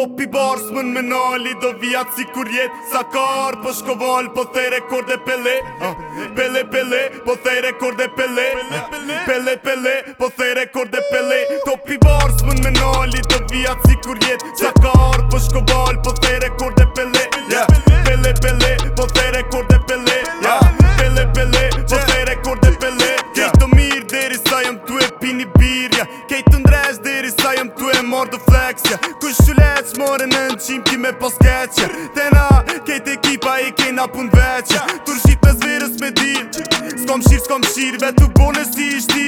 Topi bars më në Do vijat si kur jet Sa kar po shkoval Po the rekorde pele Pele pele Po the rekorde pele Pele pele Po the rekorde pele Topi bars më në Do vijat si kur jet Sa kar po shkoval Po the rekorde pele Ore në në qim ki me paskeqe Te na, kejt ekipa i kejna pun veqe Tur me zverës me dit Skom shqir, skom shqir, ve tu bone si ishti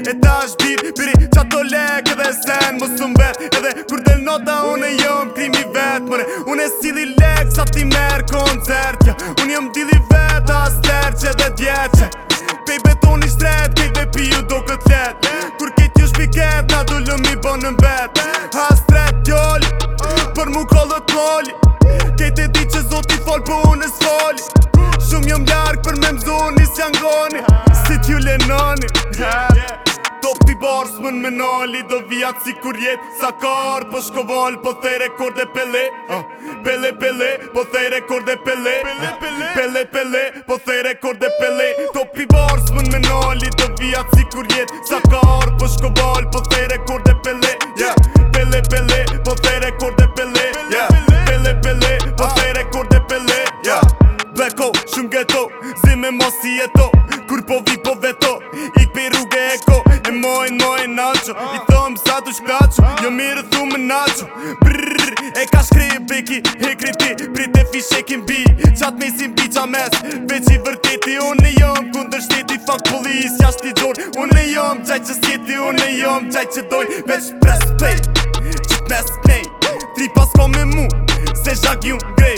E ta shbir, piri qato lek edhe sen Mos të mbet edhe kur del nota unë e jom krimi vet Mëre, unë e sili lek sa ti merë koncert Unë jom dili vet as tërqe dhe djet kontroli te e di që zot i fol për unë së foli Shumë jëmë ljarë për me mzu njës janë Si t'ju le nani Top t'i barë s'mën me nali Do vijat si kur jet sa karë Po shkovalë po thej ah, po rekord e pele Pele, pele, po thej rekord e pele Pele, pele, po thej rekord e pele Top t'i barë s'mën me nali Do vijat si kur jet sa karë Po shkovalë po thej rekord e pele Zime me mos i e to Kur po vi po veto I këpë rrugë e ko E mojnë mojnë nacho I thëmë sa të shkacho Jo mirë thumë nacho Brrrr E ka shkri e peki, He kri ti Prit e fi shekin bi Qatë me si mbi qa mes Veq i vërteti Unë e jom, kundër shteti Fak polis Ja shti dorë Unë e jom qaj që sjeti Unë e jom, qaj që doj Veq pres play Qip mes play Tri pas po me mu Se shak ju grej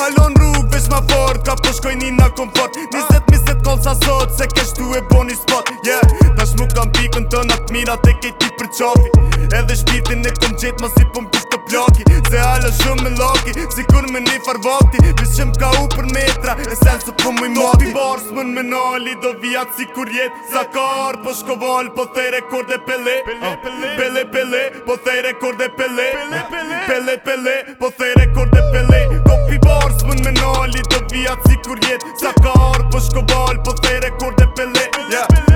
Halon rrë Vesh ma fort, ka po shkoj një në komfort Nizet mizet kol sa sot, se kesh tu e bo një spot yeah. Nash mu kam pikën të natë mira Te kejt ti për qofi Edhe shpirtin e kom gjetë ma si po më të plaki Se alo shumë me loki, si kur me një far vakti Vesh qëm ka u për metra, e sen se po më i mati Topi bars mën me nali, do vijat si kur jetë Zakar, po shkoval, po thej rekord e pele oh, Pele, pele, pele, po thej rekord e pele, pele, pele, pele, pele, pele, pele, pele, pele, pele Po shko ball, po të kur dhe